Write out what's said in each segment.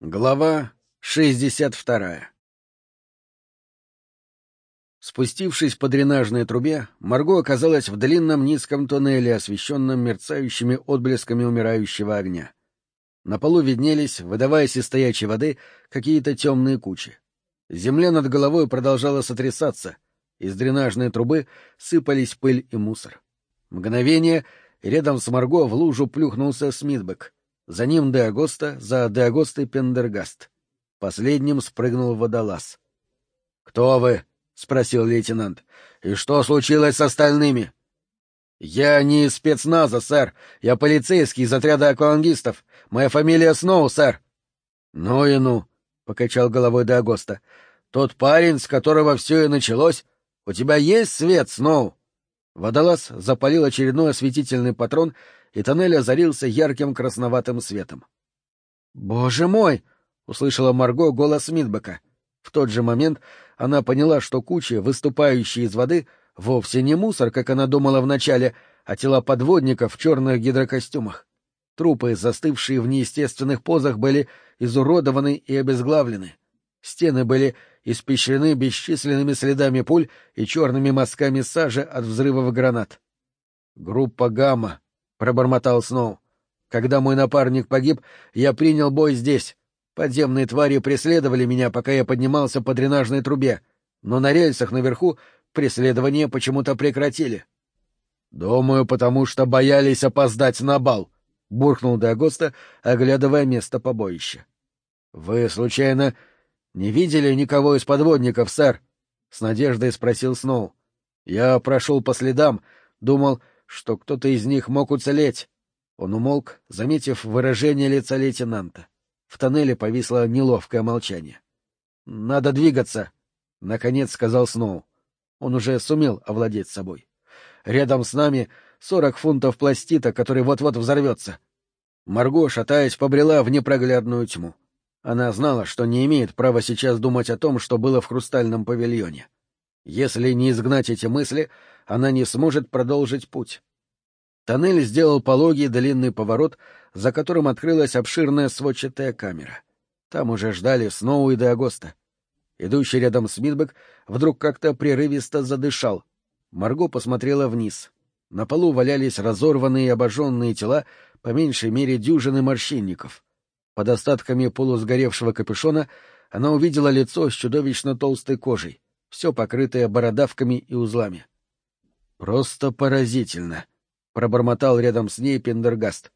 Глава 62 Спустившись по дренажной трубе, Марго оказалась в длинном низком туннеле, освещенном мерцающими отблесками умирающего огня. На полу виднелись, выдаваясь из стоячей воды, какие-то темные кучи. Земля над головой продолжала сотрясаться, из дренажной трубы сыпались пыль и мусор. Мгновение, рядом с Марго в лужу плюхнулся Смитбек — за ним Деагоста, за Деагостой Пендергаст. Последним спрыгнул водолаз. — Кто вы? — спросил лейтенант. — И что случилось с остальными? — Я не из спецназа, сэр. Я полицейский из отряда аквалангистов. Моя фамилия Сноу, сэр. — Ну и ну, — покачал головой Деагоста. — Тот парень, с которого все и началось. У тебя есть свет, Сноу? Водолаз запалил очередной осветительный патрон и тоннель озарился ярким красноватым светом. «Боже мой!» — услышала Марго голос Мидбека. В тот же момент она поняла, что кучи, выступающие из воды, вовсе не мусор, как она думала вначале, а тела подводников в черных гидрокостюмах. Трупы, застывшие в неестественных позах, были изуродованы и обезглавлены. Стены были испещрены бесчисленными следами пуль и черными мазками сажи от взрывов гранат. Группа «Гамма», — пробормотал Сноу. «Когда мой напарник погиб, я принял бой здесь. Подземные твари преследовали меня, пока я поднимался по дренажной трубе, но на рельсах наверху преследование почему-то прекратили». «Думаю, потому что боялись опоздать на бал», — буркнул Дагоста, оглядывая место побоища. «Вы, случайно, не видели никого из подводников, сэр?» — с надеждой спросил Сноу. «Я прошел по следам, думал, что кто-то из них мог уцелеть. Он умолк, заметив выражение лица лейтенанта. В тоннеле повисло неловкое молчание. «Надо двигаться», — наконец сказал Сноу. Он уже сумел овладеть собой. «Рядом с нами сорок фунтов пластита, который вот-вот взорвется». Марго, шатаясь, побрела в непроглядную тьму. Она знала, что не имеет права сейчас думать о том, что было в хрустальном павильоне. Если не изгнать эти мысли, она не сможет продолжить путь. Тоннель сделал пологий длинный поворот, за которым открылась обширная сводчатая камера. Там уже ждали Сноу и Деагоста. Идущий рядом Смитбек вдруг как-то прерывисто задышал. Марго посмотрела вниз. На полу валялись разорванные и обожженные тела, по меньшей мере дюжины морщинников. Под остатками полусгоревшего капюшона она увидела лицо с чудовищно толстой кожей, все покрытое бородавками и узлами. Просто поразительно, пробормотал рядом с ней Пендергаст.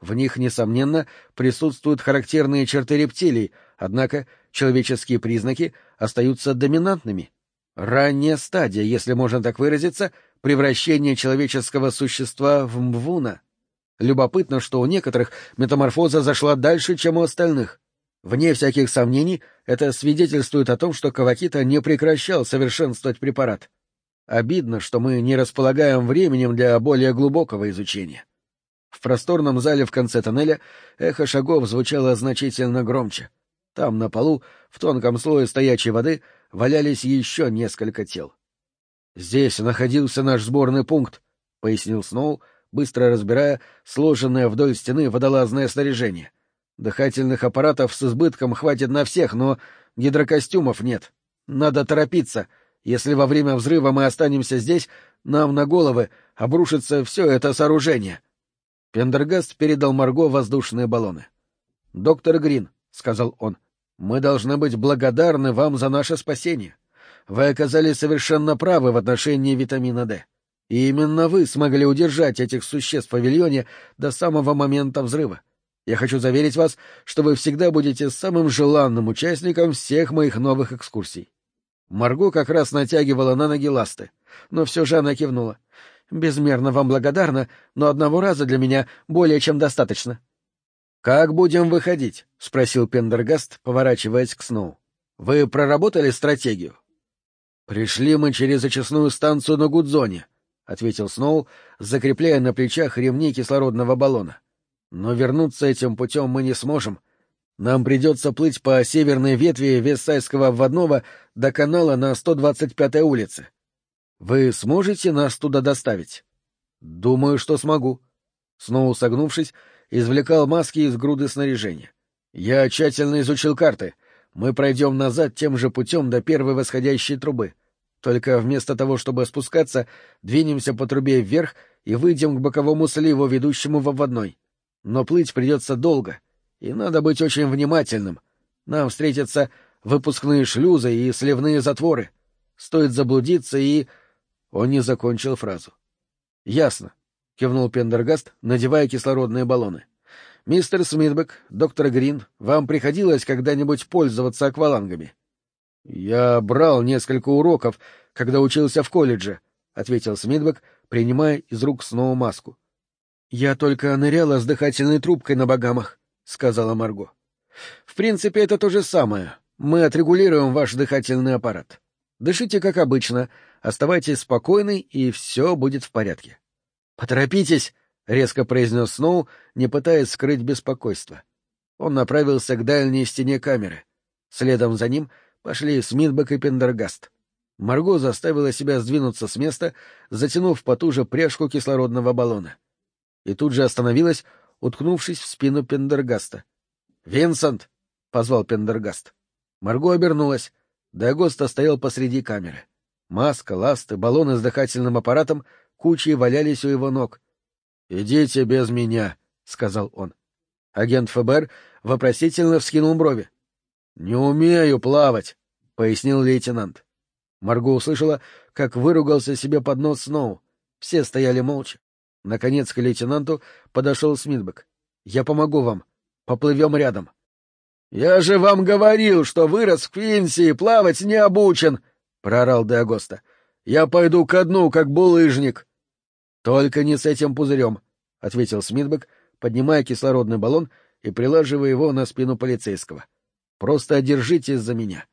В них, несомненно, присутствуют характерные черты рептилий, однако человеческие признаки остаются доминантными. Ранняя стадия, если можно так выразиться, превращения человеческого существа в мвуна. Любопытно, что у некоторых метаморфоза зашла дальше, чем у остальных. Вне всяких сомнений, это свидетельствует о том, что Кавакита не прекращал совершенствовать препарат. Обидно, что мы не располагаем временем для более глубокого изучения. В просторном зале в конце тоннеля эхо шагов звучало значительно громче. Там, на полу, в тонком слое стоячей воды, валялись еще несколько тел. «Здесь находился наш сборный пункт», — пояснил Сноу, быстро разбирая сложенное вдоль стены водолазное снаряжение. «Дыхательных аппаратов с избытком хватит на всех, но гидрокостюмов нет. Надо торопиться, если во время взрыва мы останемся здесь, нам на головы обрушится все это сооружение. Пендергаст передал Марго воздушные баллоны. — Доктор Грин, — сказал он, — мы должны быть благодарны вам за наше спасение. Вы оказались совершенно правы в отношении витамина D. И именно вы смогли удержать этих существ в павильоне до самого момента взрыва. Я хочу заверить вас, что вы всегда будете самым желанным участником всех моих новых экскурсий. Марго как раз натягивала на ноги ласты, но все же она кивнула. «Безмерно вам благодарна, но одного раза для меня более чем достаточно». «Как будем выходить?» — спросил Пендергаст, поворачиваясь к Сноу. «Вы проработали стратегию?» «Пришли мы через очистную станцию на Гудзоне», — ответил Сноу, закрепляя на плечах ремни кислородного баллона. «Но вернуться этим путем мы не сможем, нам придется плыть по северной ветви Вессайского обводного до канала на 125-й улице. Вы сможете нас туда доставить? Думаю, что смогу. Снова согнувшись, извлекал маски из груды снаряжения. Я тщательно изучил карты. Мы пройдем назад тем же путем до первой восходящей трубы. Только вместо того, чтобы спускаться, двинемся по трубе вверх и выйдем к боковому сливу, ведущему в обводной. Но плыть придется долго, и надо быть очень внимательным. Нам встретятся выпускные шлюзы и сливные затворы. Стоит заблудиться и... Он не закончил фразу. — Ясно, — кивнул Пендергаст, надевая кислородные баллоны. — Мистер Смитбек, доктор Грин, вам приходилось когда-нибудь пользоваться аквалангами? — Я брал несколько уроков, когда учился в колледже, — ответил Смитбек, принимая из рук снова маску. — Я только ныряла с дыхательной трубкой на богамах, — сказала Марго. — В принципе, это то же самое. Мы отрегулируем ваш дыхательный аппарат. Дышите как обычно, оставайтесь спокойны, и все будет в порядке. — Поторопитесь! — резко произнес Сноу, не пытаясь скрыть беспокойство. Он направился к дальней стене камеры. Следом за ним пошли Смитбек и Пендергаст. Марго заставила себя сдвинуться с места, затянув потуже пряжку кислородного баллона. И тут же остановилась, уткнувшись в спину Пендергаста. «Винсент!» — позвал Пендергаст. Марго обернулась. Дагоста стоял посреди камеры. Маска, ласты, баллоны с дыхательным аппаратом кучей валялись у его ног. «Идите без меня», — сказал он. Агент ФБР вопросительно вскинул брови. «Не умею плавать», — пояснил лейтенант. Марго услышала, как выругался себе под нос Сноу. Все стояли молча. Наконец к лейтенанту подошел Смитбек. «Я помогу вам. Поплывем рядом». «Я же вам говорил, что вырос в Квинси и плавать не обучен!» — проорал Деагоста. «Я пойду ко дну, как булыжник!» «Только не с этим пузырем», — ответил Смитбек, поднимая кислородный баллон и прилаживая его на спину полицейского. «Просто одержитесь за меня.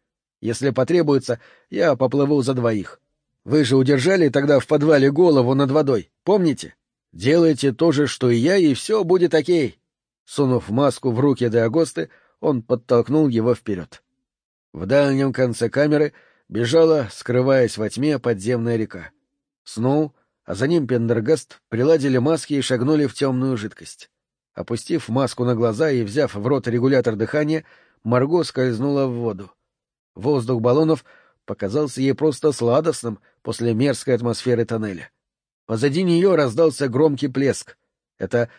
Если потребуется, я поплыву за двоих. Вы же удержали тогда в подвале голову над водой, помните? Делайте то же, что и я, и все будет окей. Сунув маску в руки Деагосты, он подтолкнул его вперед. В дальнем конце камеры бежала, скрываясь во тьме, подземная река. Сноу, а за ним Пендергаст приладили маски и шагнули в темную жидкость. Опустив маску на глаза и взяв в рот регулятор дыхания, Марго скользнула в воду. Воздух баллонов показался ей просто сладостным после мерзкой атмосферы тоннеля. Позади нее раздался громкий плеск. Это,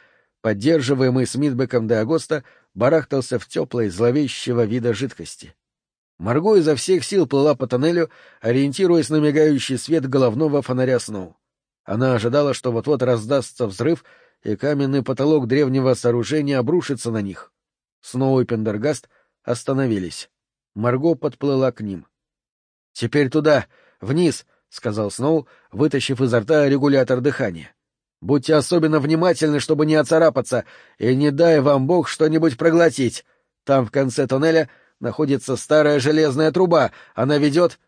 поддерживаемый Смитбеком де Агоста, барахтался в теплой, зловещего вида жидкости. Марго изо всех сил плыла по тоннелю, ориентируясь на мигающий свет головного фонаря Сноу. Она ожидала, что вот-вот раздастся взрыв, и каменный потолок древнего сооружения обрушится на них. Сноу и Пендергаст остановились. Марго подплыла к ним. — Теперь туда, вниз, — сказал Сноу, вытащив изо рта регулятор дыхания. — Будьте особенно внимательны, чтобы не оцарапаться, и не дай вам Бог что-нибудь проглотить. Там в конце туннеля находится старая железная труба, она ведет...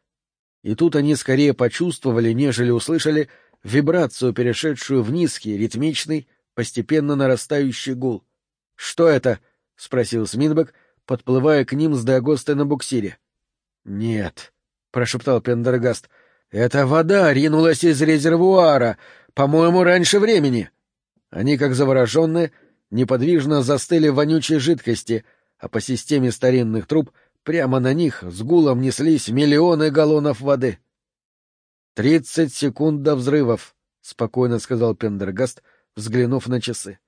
И тут они скорее почувствовали, нежели услышали, вибрацию, перешедшую в низкий, ритмичный, постепенно нарастающий гул. — Что это? — спросил Смитбек, подплывая к ним с Дагостой на буксире. — Нет, — прошептал Пендергаст, — это вода ринулась из резервуара, по-моему, раньше времени. Они, как завороженные, неподвижно застыли в вонючей жидкости, а по системе старинных труб прямо на них с гулом неслись миллионы галлонов воды. — Тридцать секунд до взрывов, — спокойно сказал Пендергаст, взглянув на часы.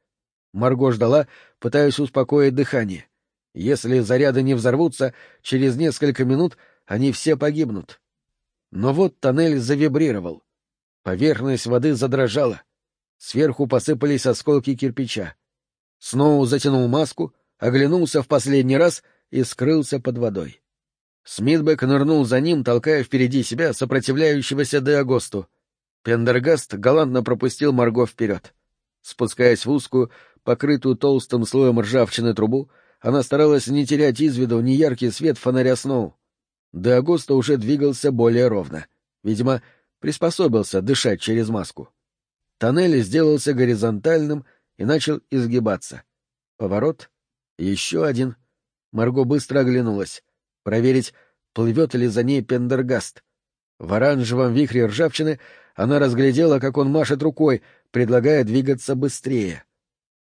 Марго ждала, пытаясь успокоить дыхание. Если заряды не взорвутся, через несколько минут они все погибнут. Но вот тоннель завибрировал. Поверхность воды задрожала. Сверху посыпались осколки кирпича. Сноу затянул маску, оглянулся в последний раз и скрылся под водой. Смитбек нырнул за ним, толкая впереди себя сопротивляющегося Деагосту. Пендергаст галантно пропустил Марго вперед. Спускаясь в узкую, покрытую толстым слоем ржавчины трубу, она старалась не терять из виду неяркий свет фонаря Сноу. Де Агуста уже двигался более ровно. Видимо, приспособился дышать через маску. Тоннель сделался горизонтальным и начал изгибаться. Поворот. Еще один. Марго быстро оглянулась. Проверить, плывет ли за ней Пендергаст. В оранжевом вихре ржавчины она разглядела, как он машет рукой, предлагая двигаться быстрее.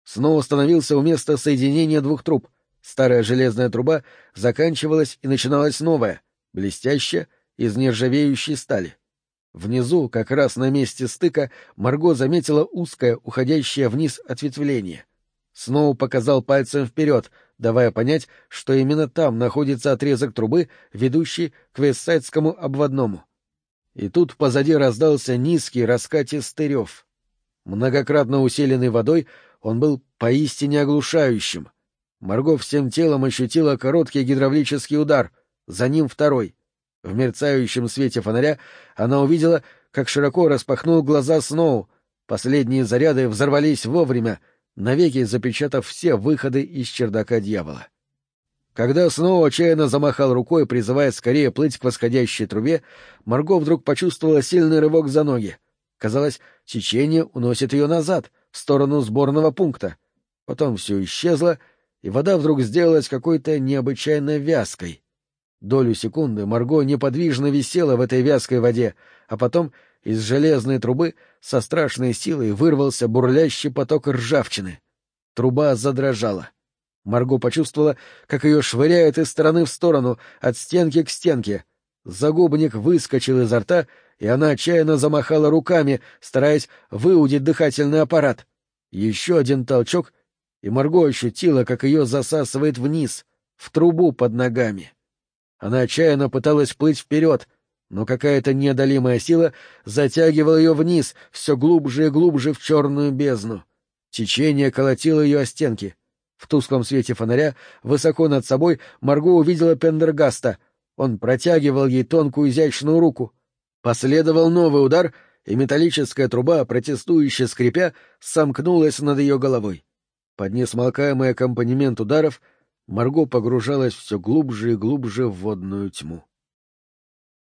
Снова остановился у места соединения двух труб. Старая железная труба заканчивалась и начиналась новая, блестящая, из нержавеющей стали. Внизу, как раз на месте стыка, Марго заметила узкое, уходящее вниз ответвление. Сноу показал пальцем вперед, давая понять, что именно там находится отрезок трубы, ведущий к Вестсайдскому обводному. И тут позади раздался низкий раскатистый рев. Многократно усиленный водой, он был поистине оглушающим. Марго всем телом ощутила короткий гидравлический удар, за ним второй. В мерцающем свете фонаря она увидела, как широко распахнул глаза Сноу. Последние заряды взорвались вовремя, навеки запечатав все выходы из чердака дьявола. Когда Сноу отчаянно замахал рукой, призывая скорее плыть к восходящей трубе, Марго вдруг почувствовала сильный рывок за ноги. Казалось, течение уносит ее назад, в сторону сборного пункта. Потом все исчезло, и вода вдруг сделалась какой-то необычайно вязкой. Долю секунды Марго неподвижно висела в этой вязкой воде, а потом из железной трубы со страшной силой вырвался бурлящий поток ржавчины. Труба задрожала. Марго почувствовала, как ее швыряет из стороны в сторону, от стенки к стенке. Загубник выскочил изо рта, и она отчаянно замахала руками, стараясь выудить дыхательный аппарат. Еще один толчок, и Марго ощутила, как ее засасывает вниз, в трубу под ногами. Она отчаянно пыталась плыть вперед, но какая-то неодолимая сила затягивала ее вниз, все глубже и глубже в черную бездну. Течение колотило ее о стенки. В тусклом свете фонаря, высоко над собой, Марго увидела Пендергаста. Он протягивал ей тонкую изящную руку. Последовал новый удар, и металлическая труба, протестующе скрипя, сомкнулась над ее головой. Под несмолкаемый аккомпанемент ударов — Марго погружалась все глубже и глубже в водную тьму.